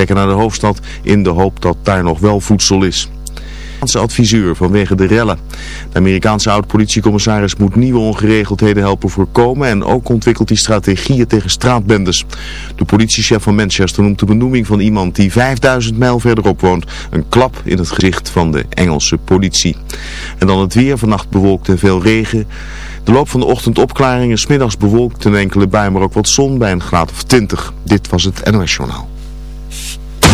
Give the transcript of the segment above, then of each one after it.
vertrekken naar de hoofdstad in de hoop dat daar nog wel voedsel is adviseur vanwege de rellen. De Amerikaanse oud-politiecommissaris moet nieuwe ongeregeldheden helpen voorkomen en ook ontwikkelt hij strategieën tegen straatbendes. De politiechef van Manchester noemt de benoeming van iemand die 5000 mijl verderop woont een klap in het gezicht van de Engelse politie. En dan het weer, vannacht bewolkt en veel regen. De loop van de ochtend opklaringen, smiddags bewolkt en enkele bui, maar ook wat zon bij een graad of 20. Dit was het NOS Journaal.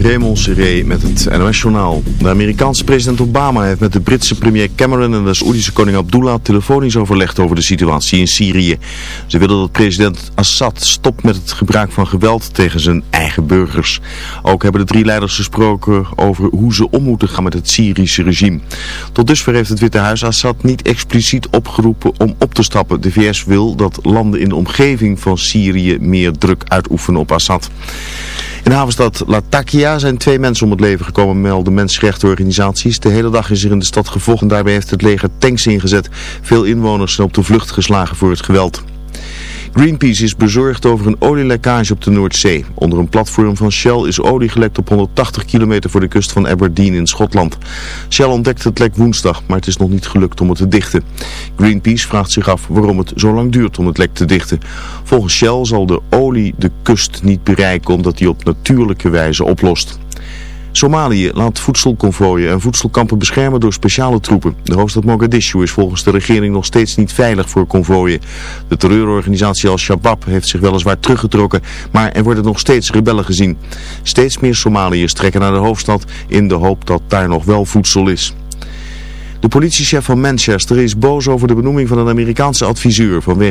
Raymond Seré met het NOS-journaal. De Amerikaanse president Obama heeft met de Britse premier Cameron en de Saoedische koning Abdullah telefonisch overlegd over de situatie in Syrië. Ze willen dat president Assad stopt met het gebruik van geweld tegen zijn eigen burgers. Ook hebben de drie leiders gesproken over hoe ze om moeten gaan met het Syrische regime. Tot dusver heeft het Witte Huis Assad niet expliciet opgeroepen om op te stappen. De VS wil dat landen in de omgeving van Syrië meer druk uitoefenen op Assad. In de havenstad Latakia zijn twee mensen om het leven gekomen, melden mensenrechtenorganisaties. De hele dag is er in de stad gevochten. Daarbij heeft het leger tanks ingezet. Veel inwoners zijn op de vlucht geslagen voor het geweld. Greenpeace is bezorgd over een olielekkage op de Noordzee. Onder een platform van Shell is olie gelekt op 180 kilometer voor de kust van Aberdeen in Schotland. Shell ontdekte het lek woensdag, maar het is nog niet gelukt om het te dichten. Greenpeace vraagt zich af waarom het zo lang duurt om het lek te dichten. Volgens Shell zal de olie de kust niet bereiken omdat die op natuurlijke wijze oplost. Somalië laat voedselconvooien en voedselkampen beschermen door speciale troepen. De hoofdstad Mogadishu is volgens de regering nog steeds niet veilig voor konvooien. De terreurorganisatie Al-Shabaab heeft zich weliswaar teruggetrokken, maar er worden nog steeds rebellen gezien. Steeds meer Somaliërs trekken naar de hoofdstad in de hoop dat daar nog wel voedsel is. De politiechef van Manchester is boos over de benoeming van een Amerikaanse adviseur vanwege